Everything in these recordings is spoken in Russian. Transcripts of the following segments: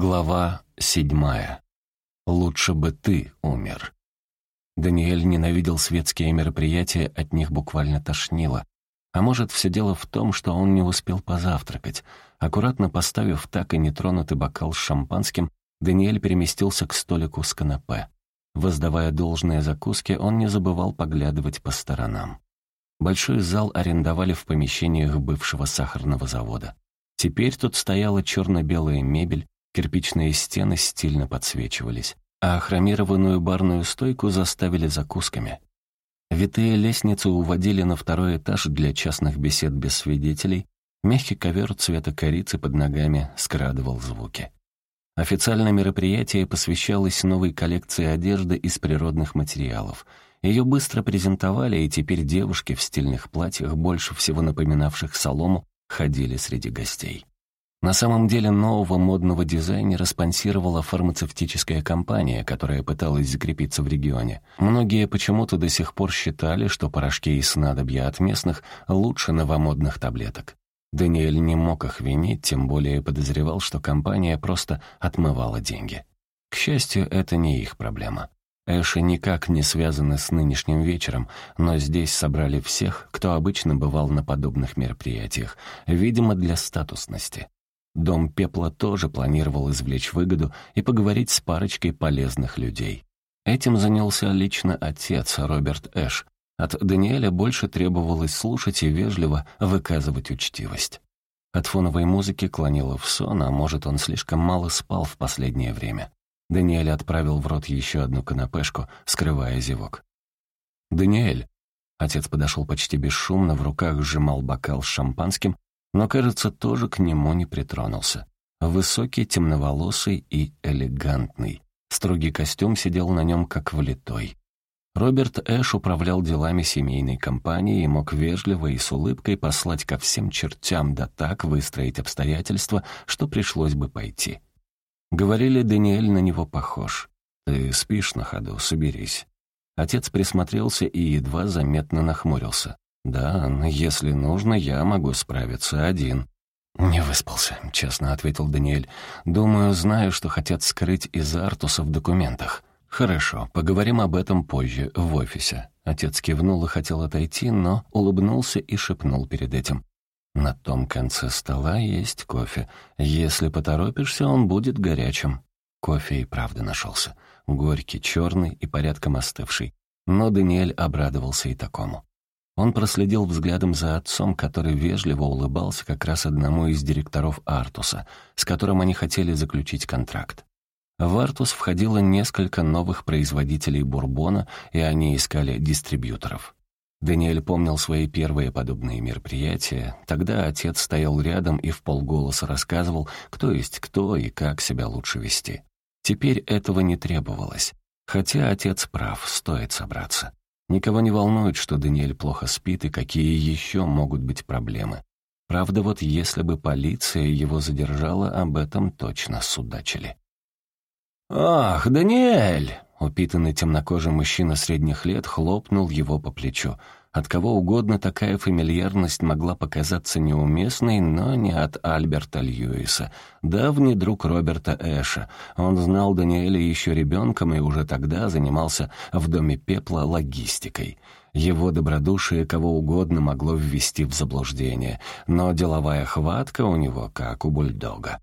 Глава седьмая. «Лучше бы ты умер». Даниэль ненавидел светские мероприятия, от них буквально тошнило. А может, все дело в том, что он не успел позавтракать. Аккуратно поставив так и нетронутый бокал с шампанским, Даниэль переместился к столику с канапе. Воздавая должные закуски, он не забывал поглядывать по сторонам. Большой зал арендовали в помещениях бывшего сахарного завода. Теперь тут стояла черно-белая мебель, Кирпичные стены стильно подсвечивались, а хромированную барную стойку заставили закусками. Витые лестницы уводили на второй этаж для частных бесед без свидетелей, мягкий ковер цвета корицы под ногами скрадывал звуки. Официальное мероприятие посвящалось новой коллекции одежды из природных материалов. Ее быстро презентовали, и теперь девушки в стильных платьях, больше всего напоминавших солому, ходили среди гостей. На самом деле нового модного дизайнера спонсировала фармацевтическая компания, которая пыталась закрепиться в регионе. Многие почему-то до сих пор считали, что порошки и снадобья от местных лучше новомодных таблеток. Даниэль не мог их винить, тем более подозревал, что компания просто отмывала деньги. К счастью, это не их проблема. Эши никак не связаны с нынешним вечером, но здесь собрали всех, кто обычно бывал на подобных мероприятиях, видимо, для статусности. Дом Пепла тоже планировал извлечь выгоду и поговорить с парочкой полезных людей. Этим занялся лично отец, Роберт Эш. От Даниэля больше требовалось слушать и вежливо выказывать учтивость. От фоновой музыки клонило в сон, а может, он слишком мало спал в последнее время. Даниэль отправил в рот еще одну канапешку, скрывая зевок. «Даниэль!» Отец подошел почти бесшумно, в руках сжимал бокал с шампанским но, кажется, тоже к нему не притронулся. Высокий, темноволосый и элегантный. Строгий костюм сидел на нем как влитой. Роберт Эш управлял делами семейной компании и мог вежливо и с улыбкой послать ко всем чертям, да так выстроить обстоятельства, что пришлось бы пойти. Говорили, Даниэль на него похож. «Ты спишь на ходу, соберись». Отец присмотрелся и едва заметно нахмурился. «Да, если нужно, я могу справиться один». «Не выспался», — честно ответил Даниэль. «Думаю, знаю, что хотят скрыть из Артуса в документах». «Хорошо, поговорим об этом позже, в офисе». Отец кивнул и хотел отойти, но улыбнулся и шепнул перед этим. «На том конце стола есть кофе. Если поторопишься, он будет горячим». Кофе и правда нашелся. Горький, черный и порядком остывший. Но Даниэль обрадовался и такому. Он проследил взглядом за отцом, который вежливо улыбался как раз одному из директоров Артуса, с которым они хотели заключить контракт. В Артус входило несколько новых производителей бурбона, и они искали дистрибьюторов. Даниэль помнил свои первые подобные мероприятия. Тогда отец стоял рядом и в полголоса рассказывал, кто есть кто и как себя лучше вести. Теперь этого не требовалось. Хотя отец прав, стоит собраться. Никого не волнует, что Даниэль плохо спит и какие еще могут быть проблемы. Правда, вот если бы полиция его задержала, об этом точно судачили. «Ах, Даниэль!» — упитанный темнокожий мужчина средних лет хлопнул его по плечу. От кого угодно такая фамильярность могла показаться неуместной, но не от Альберта Льюиса. Давний друг Роберта Эша. Он знал Даниэля еще ребенком и уже тогда занимался в Доме Пепла логистикой. Его добродушие кого угодно могло ввести в заблуждение, но деловая хватка у него как у бульдога.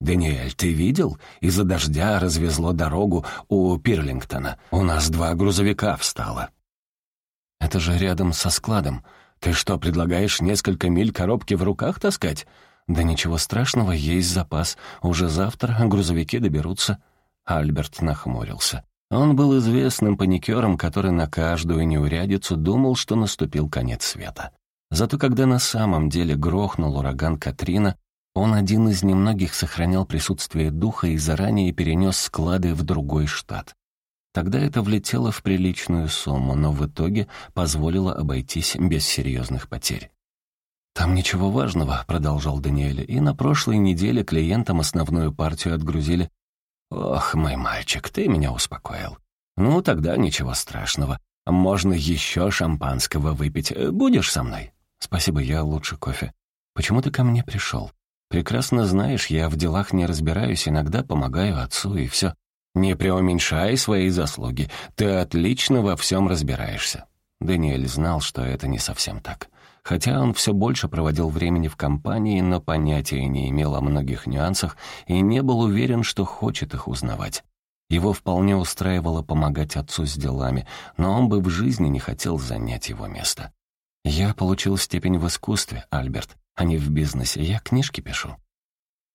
«Даниэль, ты видел? Из-за дождя развезло дорогу у Пирлингтона. У нас два грузовика встало». Это же рядом со складом. Ты что, предлагаешь несколько миль коробки в руках таскать? Да ничего страшного, есть запас. Уже завтра грузовики доберутся. Альберт нахмурился. Он был известным паникером, который на каждую неурядицу думал, что наступил конец света. Зато когда на самом деле грохнул ураган Катрина, он один из немногих сохранял присутствие духа и заранее перенес склады в другой штат. Тогда это влетело в приличную сумму, но в итоге позволило обойтись без серьезных потерь. «Там ничего важного», — продолжал Даниэль, «и на прошлой неделе клиентам основную партию отгрузили». «Ох, мой мальчик, ты меня успокоил. Ну, тогда ничего страшного. Можно еще шампанского выпить. Будешь со мной?» «Спасибо, я лучше кофе. Почему ты ко мне пришел?» Прекрасно знаешь, я в делах не разбираюсь, иногда помогаю отцу, и все. Не преуменьшай свои заслуги, ты отлично во всем разбираешься». Даниэль знал, что это не совсем так. Хотя он все больше проводил времени в компании, но понятия не имел о многих нюансах и не был уверен, что хочет их узнавать. Его вполне устраивало помогать отцу с делами, но он бы в жизни не хотел занять его место. «Я получил степень в искусстве, Альберт, а не в бизнесе. Я книжки пишу».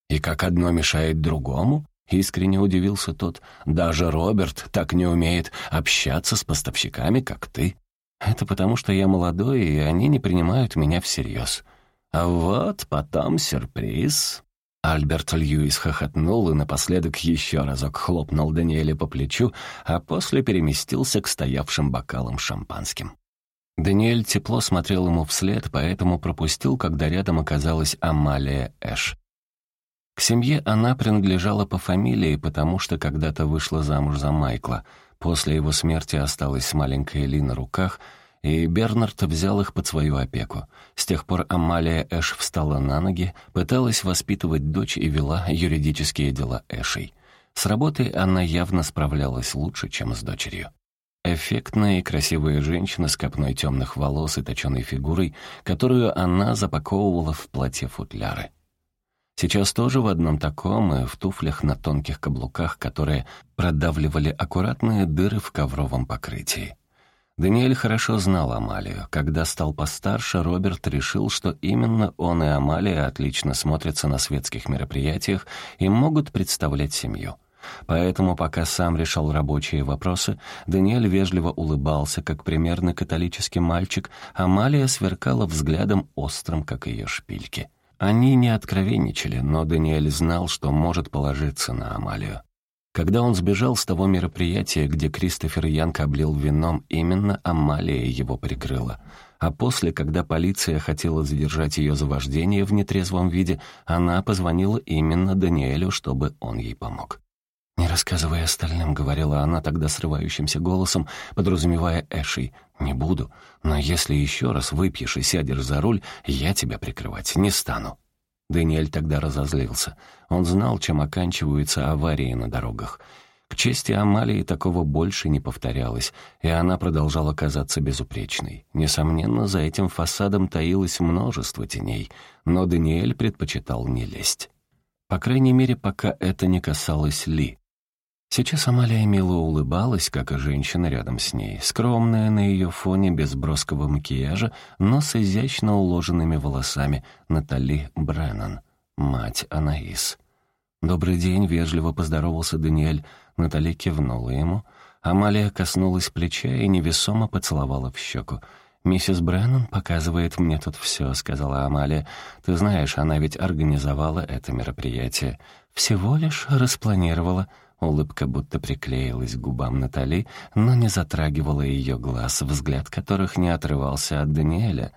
«И как одно мешает другому?» — искренне удивился тот. «Даже Роберт так не умеет общаться с поставщиками, как ты». «Это потому, что я молодой, и они не принимают меня всерьез». «А вот потом сюрприз». Альберт Льюис хохотнул и напоследок еще разок хлопнул Даниэля по плечу, а после переместился к стоявшим бокалам шампанским. Даниэль тепло смотрел ему вслед, поэтому пропустил, когда рядом оказалась Амалия Эш. К семье она принадлежала по фамилии, потому что когда-то вышла замуж за Майкла. После его смерти осталась с маленькой Ли на руках, и Бернард взял их под свою опеку. С тех пор Амалия Эш встала на ноги, пыталась воспитывать дочь и вела юридические дела Эшей. С работой она явно справлялась лучше, чем с дочерью. Эффектная и красивая женщина с копной темных волос и точеной фигурой, которую она запаковывала в платье-футляры. Сейчас тоже в одном таком и в туфлях на тонких каблуках, которые продавливали аккуратные дыры в ковровом покрытии. Даниэль хорошо знал Амалию. Когда стал постарше, Роберт решил, что именно он и Амалия отлично смотрятся на светских мероприятиях и могут представлять семью. Поэтому, пока сам решал рабочие вопросы, Даниэль вежливо улыбался, как примерно католический мальчик, а Малия сверкала взглядом острым, как ее шпильки. Они не откровенничали, но Даниэль знал, что может положиться на Амалию. Когда он сбежал с того мероприятия, где Кристофер Янг облил вином, именно Амалия его прикрыла. А после, когда полиция хотела задержать ее за вождение в нетрезвом виде, она позвонила именно Даниэлю, чтобы он ей помог. «Не рассказывай остальным», — говорила она тогда срывающимся голосом, подразумевая Эшей. «Не буду, но если еще раз выпьешь и сядешь за руль, я тебя прикрывать не стану». Даниэль тогда разозлился. Он знал, чем оканчиваются аварии на дорогах. К чести Амалии такого больше не повторялось, и она продолжала казаться безупречной. Несомненно, за этим фасадом таилось множество теней, но Даниэль предпочитал не лезть. По крайней мере, пока это не касалось Ли. Сейчас Амалия мило улыбалась, как и женщина рядом с ней, скромная на ее фоне, без броского макияжа, но с изящно уложенными волосами Натали Бреннан, мать Анаис. «Добрый день», — вежливо поздоровался Даниэль. Натали кивнула ему. Амалия коснулась плеча и невесомо поцеловала в щеку. «Миссис Бреннан показывает мне тут все», — сказала Амалия. «Ты знаешь, она ведь организовала это мероприятие. Всего лишь распланировала». Улыбка будто приклеилась к губам Натали, но не затрагивала ее глаз, взгляд которых не отрывался от Даниэля.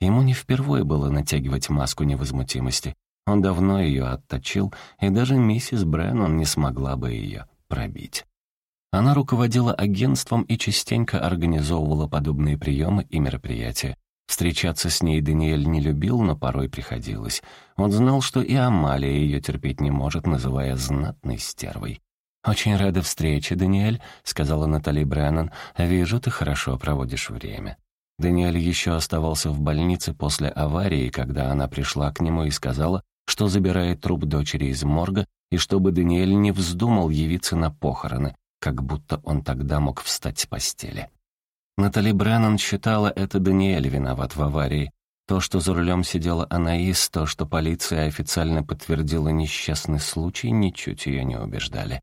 Ему не впервые было натягивать маску невозмутимости. Он давно ее отточил, и даже миссис Бреннон не смогла бы ее пробить. Она руководила агентством и частенько организовывала подобные приемы и мероприятия. Встречаться с ней Даниэль не любил, но порой приходилось. Он знал, что и Амалия ее терпеть не может, называя знатной стервой. «Очень рада встрече, Даниэль», — сказала Натали Бреннан. «Вижу, ты хорошо проводишь время». Даниэль еще оставался в больнице после аварии, когда она пришла к нему и сказала, что забирает труп дочери из морга, и чтобы Даниэль не вздумал явиться на похороны, как будто он тогда мог встать с постели. Натали Бреннан считала, это Даниэль виноват в аварии. То, что за рулем сидела Анаис, то, что полиция официально подтвердила несчастный случай, ничуть ее не убеждали.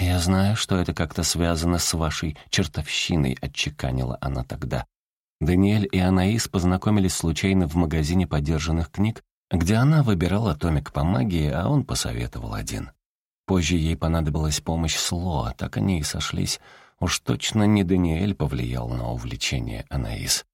«Я знаю, что это как-то связано с вашей чертовщиной», — отчеканила она тогда. Даниэль и Анаис познакомились случайно в магазине подержанных книг, где она выбирала томик по магии, а он посоветовал один. Позже ей понадобилась помощь Слоа, так они и сошлись. Уж точно не Даниэль повлиял на увлечение Анаис.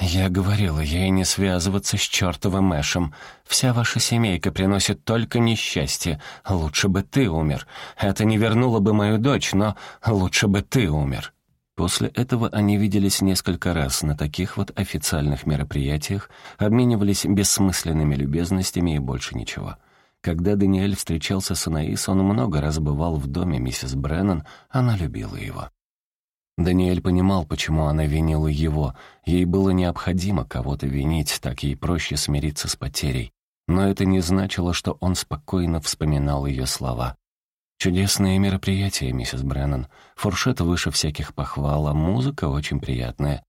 «Я говорила ей не связываться с чертовым Эшем. Вся ваша семейка приносит только несчастье. Лучше бы ты умер. Это не вернуло бы мою дочь, но лучше бы ты умер». После этого они виделись несколько раз на таких вот официальных мероприятиях, обменивались бессмысленными любезностями и больше ничего. Когда Даниэль встречался с Анаис, он много раз бывал в доме миссис Бреннан, она любила его. Даниэль понимал, почему она винила его. Ей было необходимо кого-то винить, так ей проще смириться с потерей. Но это не значило, что он спокойно вспоминал ее слова. «Чудесное мероприятие, миссис Бреннан. Фуршет выше всяких похвал, а музыка очень приятная.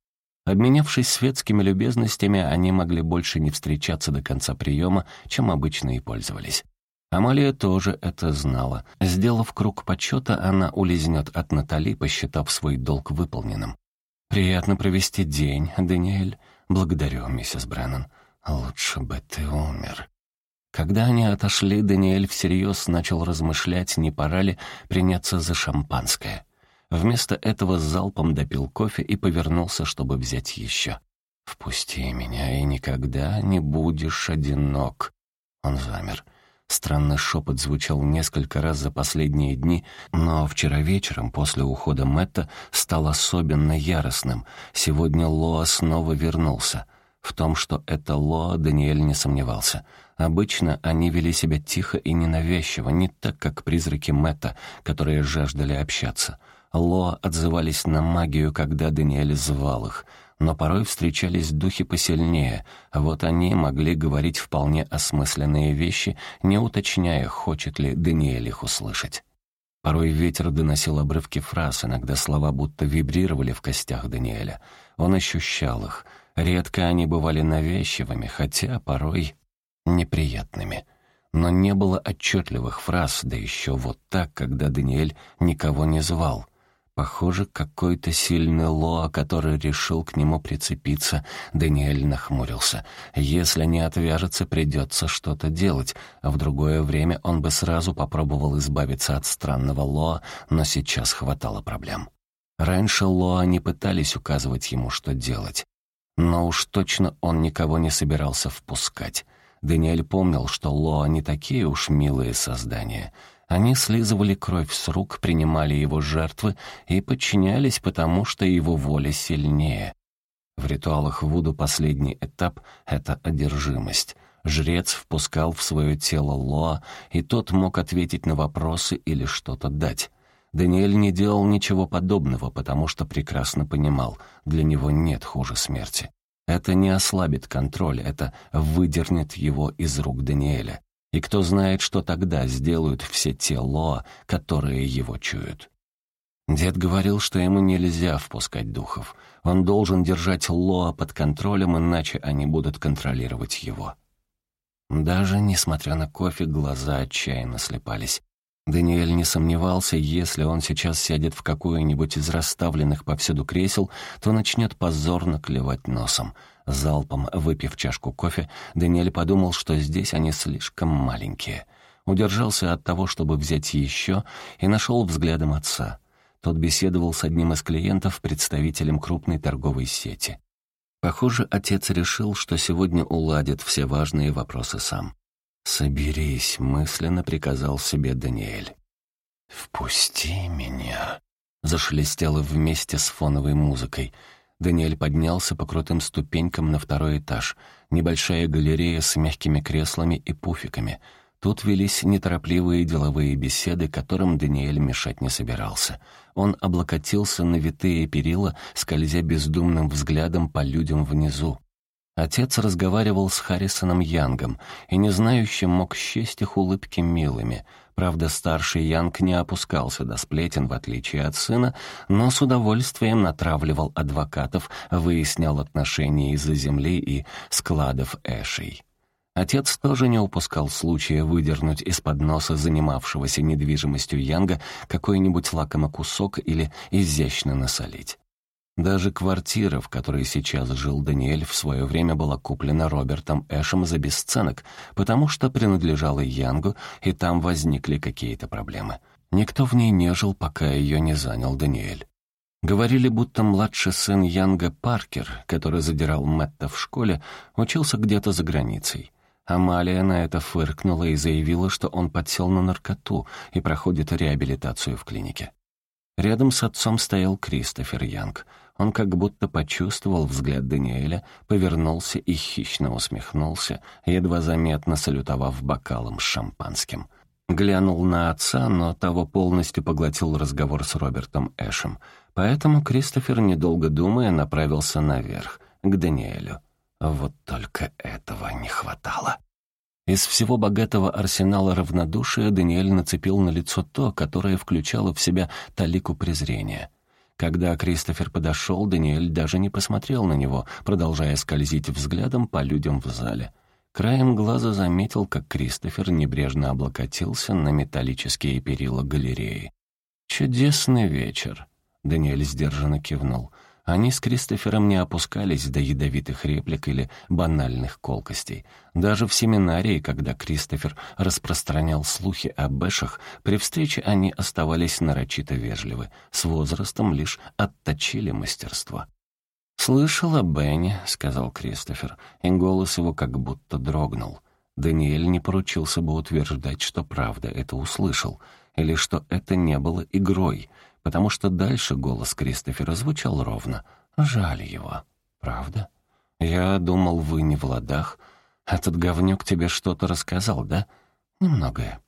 Обменявшись светскими любезностями, они могли больше не встречаться до конца приема, чем обычно и пользовались. Амалия тоже это знала. Сделав круг почета, она улизнет от Натали, посчитав свой долг выполненным. «Приятно провести день, Даниэль. Благодарю, миссис Бреннан. Лучше бы ты умер». Когда они отошли, Даниэль всерьез начал размышлять, не пора ли приняться за шампанское. Вместо этого залпом допил кофе и повернулся, чтобы взять еще. «Впусти меня, и никогда не будешь одинок». Он замер. Странный шепот звучал несколько раз за последние дни, но вчера вечером, после ухода Мэтта, стал особенно яростным. Сегодня Лоа снова вернулся. В том, что это Лоа, Даниэль не сомневался. Обычно они вели себя тихо и ненавязчиво, не так, как призраки Мэтта, которые жаждали общаться. Лоа отзывались на магию, когда Даниэль звал их — но порой встречались духи посильнее, вот они могли говорить вполне осмысленные вещи, не уточняя, хочет ли Даниэль их услышать. Порой ветер доносил обрывки фраз, иногда слова будто вибрировали в костях Даниэля. Он ощущал их. Редко они бывали навязчивыми, хотя порой неприятными. Но не было отчетливых фраз, да еще вот так, когда Даниэль никого не звал. Похоже, какой-то сильный Лоа, который решил к нему прицепиться. Даниэль нахмурился. Если не отвяжется, придется что-то делать. В другое время он бы сразу попробовал избавиться от странного Лоа, но сейчас хватало проблем. Раньше Лоа не пытались указывать ему, что делать. Но уж точно он никого не собирался впускать. Даниэль помнил, что Лоа не такие уж милые создания — они слизывали кровь с рук, принимали его жертвы и подчинялись, потому что его воля сильнее. В ритуалах Вуду последний этап — это одержимость. Жрец впускал в свое тело Лоа, и тот мог ответить на вопросы или что-то дать. Даниэль не делал ничего подобного, потому что прекрасно понимал, для него нет хуже смерти. Это не ослабит контроль, это выдернет его из рук Даниэля. И кто знает, что тогда сделают все те Лоа, которые его чуют. Дед говорил, что ему нельзя впускать духов. Он должен держать Лоа под контролем, иначе они будут контролировать его. Даже несмотря на кофе, глаза отчаянно слепались. Даниэль не сомневался, если он сейчас сядет в какую-нибудь из расставленных повсюду кресел, то начнет позорно клевать носом. Залпом выпив чашку кофе, Даниэль подумал, что здесь они слишком маленькие. Удержался от того, чтобы взять еще, и нашел взглядом отца. Тот беседовал с одним из клиентов, представителем крупной торговой сети. Похоже, отец решил, что сегодня уладит все важные вопросы сам. «Соберись», — мысленно приказал себе Даниэль. «Впусти меня», — зашелестело вместе с фоновой музыкой — Даниэль поднялся по крутым ступенькам на второй этаж. Небольшая галерея с мягкими креслами и пуфиками. Тут велись неторопливые деловые беседы, которым Даниэль мешать не собирался. Он облокотился на витые перила, скользя бездумным взглядом по людям внизу. Отец разговаривал с Харрисоном Янгом, и незнающим мог счесть их улыбки милыми — Правда, старший Янг не опускался до сплетен, в отличие от сына, но с удовольствием натравливал адвокатов, выяснял отношения из-за земли и складов Эшей. Отец тоже не упускал случая выдернуть из-под носа занимавшегося недвижимостью Янга какой-нибудь лакомый кусок или изящно насолить. Даже квартира, в которой сейчас жил Даниэль, в свое время была куплена Робертом Эшем за бесценок, потому что принадлежала Янгу, и там возникли какие-то проблемы. Никто в ней не жил, пока ее не занял Даниэль. Говорили, будто младший сын Янга Паркер, который задирал Мэтта в школе, учился где-то за границей. Амалия на это фыркнула и заявила, что он подсел на наркоту и проходит реабилитацию в клинике. Рядом с отцом стоял Кристофер Янг. Он как будто почувствовал взгляд Даниэля, повернулся и хищно усмехнулся, едва заметно салютовав бокалом с шампанским. Глянул на отца, но того полностью поглотил разговор с Робертом Эшем. Поэтому Кристофер, недолго думая, направился наверх, к Даниэлю. Вот только этого не хватало. Из всего богатого арсенала равнодушия Даниэль нацепил на лицо то, которое включало в себя талику презрения. Когда Кристофер подошел, Даниэль даже не посмотрел на него, продолжая скользить взглядом по людям в зале — Краем глаза заметил, как Кристофер небрежно облокотился на металлические перила галереи. «Чудесный вечер», — Даниэль сдержанно кивнул. Они с Кристофером не опускались до ядовитых реплик или банальных колкостей. Даже в семинарии, когда Кристофер распространял слухи о Бэшах, при встрече они оставались нарочито вежливы, с возрастом лишь отточили мастерство. «Слышал Бенни», — сказал Кристофер, и голос его как будто дрогнул. Даниэль не поручился бы утверждать, что правда это услышал, или что это не было игрой, потому что дальше голос Кристофера звучал ровно. «Жаль его. Правда? Я думал, вы не в ладах. Этот говнюк тебе что-то рассказал, да? Немногое.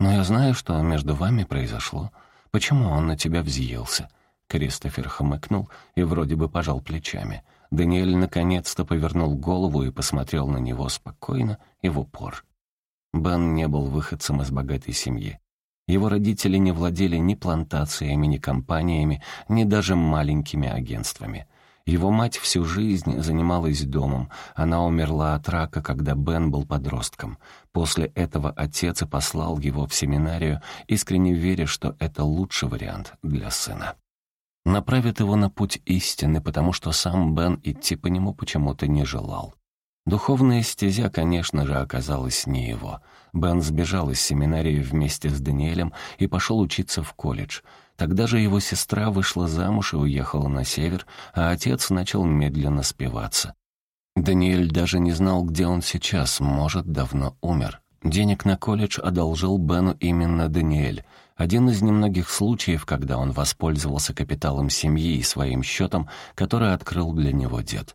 Но я знаю, что между вами произошло. Почему он на тебя взъелся?» Кристофер хмыкнул и вроде бы пожал плечами. Даниэль наконец-то повернул голову и посмотрел на него спокойно и в упор. Бен не был выходцем из богатой семьи. Его родители не владели ни плантациями, ни компаниями, ни даже маленькими агентствами. Его мать всю жизнь занималась домом. Она умерла от рака, когда Бен был подростком. После этого отец и послал его в семинарию, искренне веря, что это лучший вариант для сына направит его на путь истины, потому что сам Бен идти по нему почему-то не желал. Духовная стезя, конечно же, оказалась не его. Бен сбежал из семинарии вместе с Даниэлем и пошел учиться в колледж. Тогда же его сестра вышла замуж и уехала на север, а отец начал медленно спиваться. Даниэль даже не знал, где он сейчас, может, давно умер. Денег на колледж одолжил Бену именно Даниэль — один из немногих случаев, когда он воспользовался капиталом семьи и своим счетом, который открыл для него дед.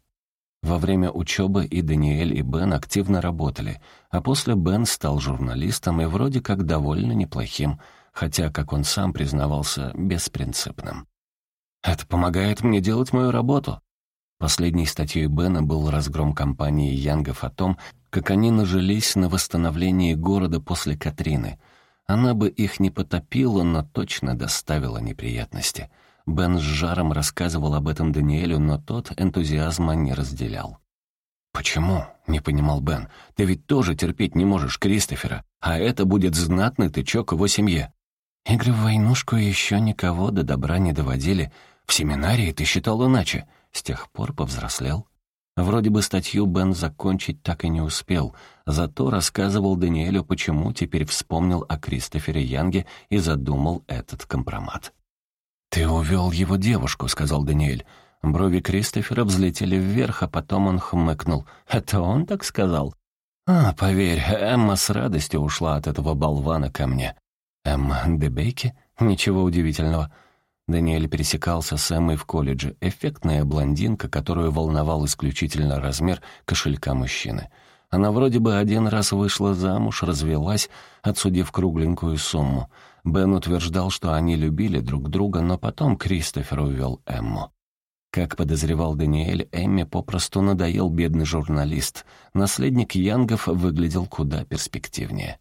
Во время учебы и Даниэль, и Бен активно работали, а после Бен стал журналистом и вроде как довольно неплохим, хотя, как он сам признавался, беспринципным. «Это помогает мне делать мою работу», Последней статьей Бена был разгром компании Янгов о том, как они нажились на восстановлении города после Катрины — она бы их не потопила, но точно доставила неприятности. Бен с жаром рассказывал об этом Даниэлю, но тот энтузиазма не разделял. «Почему?» — не понимал Бен. «Ты ведь тоже терпеть не можешь Кристофера, а это будет знатный тычок его семье». «Игры в войнушку еще никого до добра не доводили. В семинарии ты считал иначе. С тех пор повзрослел». Вроде бы статью Бен закончить так и не успел, зато рассказывал Даниэлю, почему теперь вспомнил о Кристофере Янге и задумал этот компромат. «Ты увел его девушку», — сказал Даниэль. Брови Кристофера взлетели вверх, а потом он хмыкнул. «Это он так сказал?» «А, поверь, Эмма с радостью ушла от этого болвана ко мне». «Эмма Дебейки? Ничего удивительного. Даниэль пересекался с Эммой в колледже, эффектная блондинка, которую волновал исключительно размер кошелька мужчины. Она вроде бы один раз вышла замуж, развелась, отсудив кругленькую сумму. Бен утверждал, что они любили друг друга, но потом Кристофер увел Эмму. Как подозревал Даниэль, Эмме попросту надоел бедный журналист. Наследник Янгов выглядел куда перспективнее.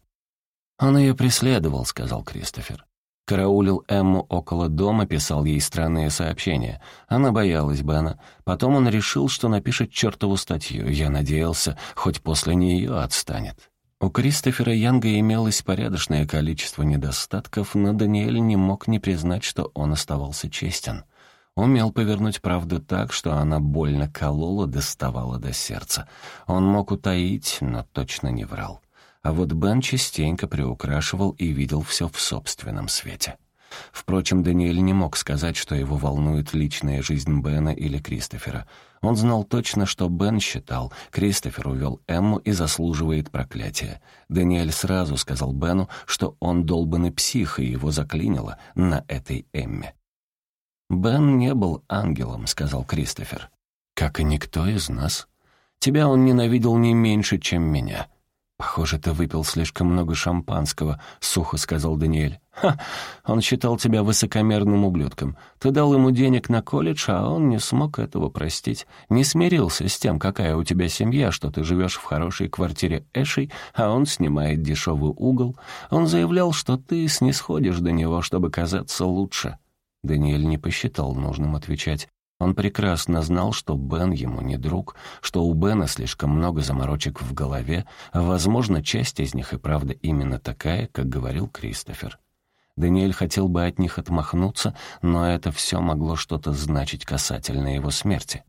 «Он ее преследовал», — сказал Кристофер. Караулил Эмму около дома, писал ей странные сообщения. Она боялась Бена. Потом он решил, что напишет чертову статью. Я надеялся, хоть после нее отстанет. У Кристофера Янга имелось порядочное количество недостатков, но Даниэль не мог не признать, что он оставался честен. Умел повернуть правду так, что она больно колола, доставала до сердца. Он мог утаить, но точно не врал. А вот Бен частенько приукрашивал и видел все в собственном свете. Впрочем, Даниэль не мог сказать, что его волнует личная жизнь Бена или Кристофера. Он знал точно, что Бен считал, Кристофер увел Эмму и заслуживает проклятия. Даниэль сразу сказал Бену, что он долбанный псих, и его заклинило на этой Эмме. «Бен не был ангелом», — сказал Кристофер. «Как и никто из нас. Тебя он ненавидел не меньше, чем меня. «Похоже, ты выпил слишком много шампанского», — сухо сказал Даниэль. «Ха! Он считал тебя высокомерным ублюдком. Ты дал ему денег на колледж, а он не смог этого простить. Не смирился с тем, какая у тебя семья, что ты живешь в хорошей квартире Эшей, а он снимает дешевый угол. Он заявлял, что ты снисходишь до него, чтобы казаться лучше». Даниэль не посчитал нужным отвечать. Он прекрасно знал, что Бен ему не друг, что у Бена слишком много заморочек в голове, а, возможно, часть из них и правда именно такая, как говорил Кристофер. Даниэль хотел бы от них отмахнуться, но это все могло что-то значить касательно его смерти.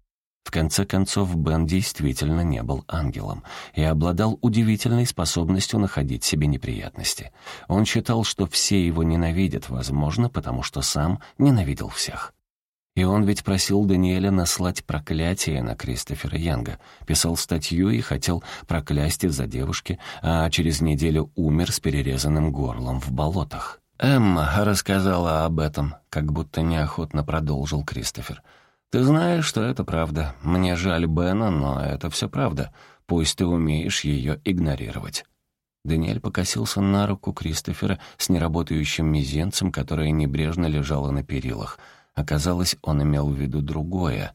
В конце концов, Бен действительно не был ангелом и обладал удивительной способностью находить себе неприятности. Он считал, что все его ненавидят, возможно, потому что сам ненавидел всех. И он ведь просил Даниэля наслать проклятие на Кристофера Янга. Писал статью и хотел проклясть из-за девушки, а через неделю умер с перерезанным горлом в болотах. «Эмма рассказала об этом», — как будто неохотно продолжил Кристофер. «Ты знаешь, что это правда. Мне жаль Бена, но это все правда. Пусть ты умеешь ее игнорировать». Даниэль покосился на руку Кристофера с неработающим мизинцем, которая небрежно лежала на перилах — Оказалось, он имел в виду другое.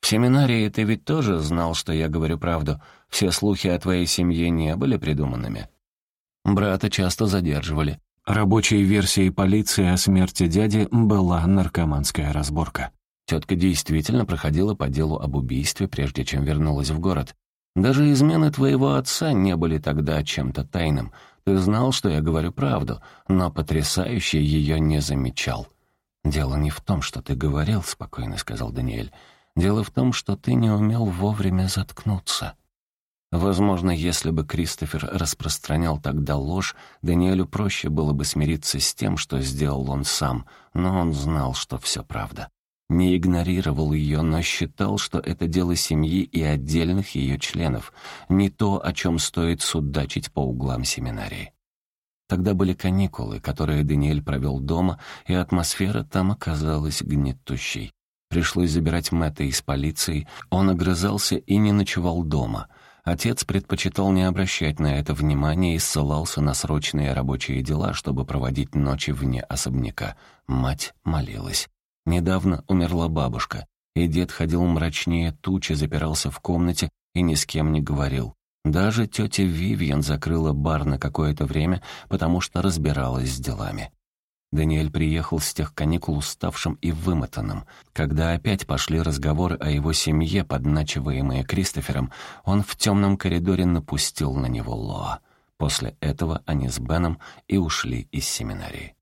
«В семинарии ты ведь тоже знал, что я говорю правду. Все слухи о твоей семье не были придуманными». Брата часто задерживали. Рабочей версией полиции о смерти дяди была наркоманская разборка. Тетка действительно проходила по делу об убийстве, прежде чем вернулась в город. Даже измены твоего отца не были тогда чем-то тайным. Ты знал, что я говорю правду, но потрясающе ее не замечал. «Дело не в том, что ты говорил», — спокойно сказал Даниэль. «Дело в том, что ты не умел вовремя заткнуться». Возможно, если бы Кристофер распространял тогда ложь, Даниэлю проще было бы смириться с тем, что сделал он сам, но он знал, что все правда. Не игнорировал ее, но считал, что это дело семьи и отдельных ее членов, не то, о чем стоит судачить по углам семинарии. Тогда были каникулы, которые Даниэль провел дома, и атмосфера там оказалась гнетущей. Пришлось забирать Мэтта из полиции, он огрызался и не ночевал дома. Отец предпочитал не обращать на это внимания и ссылался на срочные рабочие дела, чтобы проводить ночи вне особняка. Мать молилась. Недавно умерла бабушка, и дед ходил мрачнее тучи, запирался в комнате и ни с кем не говорил. Даже тетя Вивьен закрыла бар на какое-то время, потому что разбиралась с делами. Даниэль приехал с тех каникул уставшим и вымотанным. Когда опять пошли разговоры о его семье, подначиваемые Кристофером, он в темном коридоре напустил на него Лоа. После этого они с Беном и ушли из семинарии.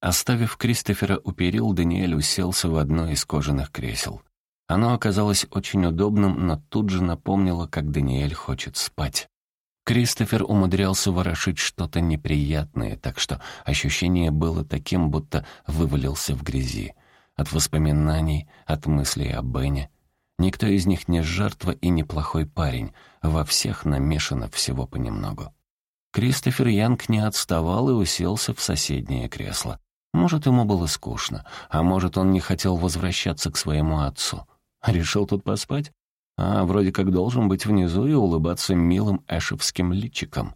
Оставив Кристофера у перил, Даниэль уселся в одно из кожаных кресел. Оно оказалось очень удобным, но тут же напомнило, как Даниэль хочет спать. Кристофер умудрялся ворошить что-то неприятное, так что ощущение было таким, будто вывалился в грязи. От воспоминаний, от мыслей о Бене. Никто из них не жертва и не плохой парень. Во всех намешано всего понемногу. Кристофер Янг не отставал и уселся в соседнее кресло. Может, ему было скучно, а может, он не хотел возвращаться к своему отцу. Решил тут поспать? А, вроде как должен быть внизу и улыбаться милым эшевским личиком.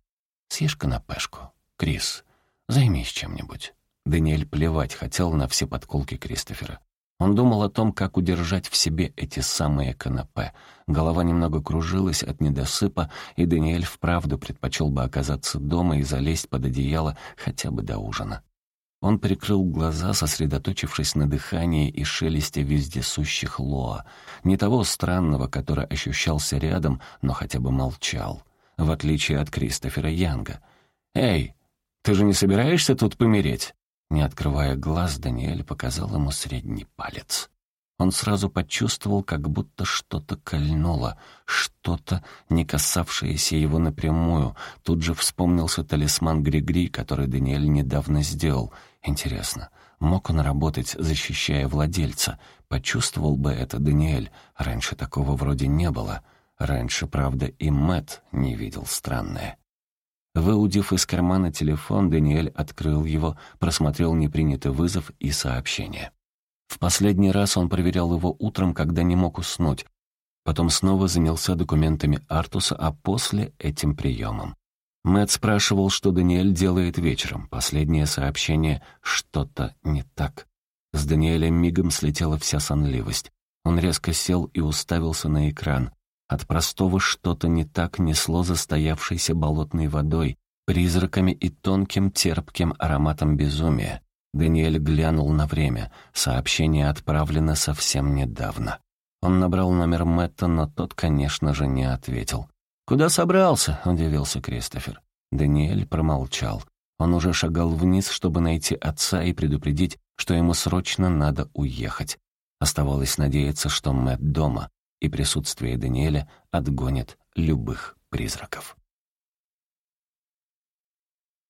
Съешь канапешку. Крис, займись чем-нибудь. Даниэль плевать хотел на все подколки Кристофера. Он думал о том, как удержать в себе эти самые канапе. Голова немного кружилась от недосыпа, и Даниэль вправду предпочел бы оказаться дома и залезть под одеяло хотя бы до ужина. Он прикрыл глаза, сосредоточившись на дыхании и шелесте вездесущих Лоа. Не того странного, который ощущался рядом, но хотя бы молчал. В отличие от Кристофера Янга. «Эй, ты же не собираешься тут помереть?» Не открывая глаз, Даниэль показал ему средний палец. Он сразу почувствовал, как будто что-то кольнуло, что-то, не касавшееся его напрямую. Тут же вспомнился талисман Григри, который Даниэль недавно сделал. Интересно, мог он работать, защищая владельца? Почувствовал бы это Даниэль. Раньше такого вроде не было. Раньше, правда, и Мэт не видел странное. Выудив из кармана телефон, Даниэль открыл его, просмотрел непринятый вызов и сообщение. В последний раз он проверял его утром, когда не мог уснуть. Потом снова занялся документами Артуса, а после — этим приемом. Мэтт спрашивал, что Даниэль делает вечером. Последнее сообщение «что-то не так». С Даниэля мигом слетела вся сонливость. Он резко сел и уставился на экран. От простого «что-то не так» несло застоявшейся болотной водой, призраками и тонким терпким ароматом безумия. Даниэль глянул на время. Сообщение отправлено совсем недавно. Он набрал номер Мэтта, но тот, конечно же, не ответил. «Куда собрался?» — удивился Кристофер. Даниэль промолчал. Он уже шагал вниз, чтобы найти отца и предупредить, что ему срочно надо уехать. Оставалось надеяться, что Мэтт дома, и присутствие Даниэля отгонит любых призраков.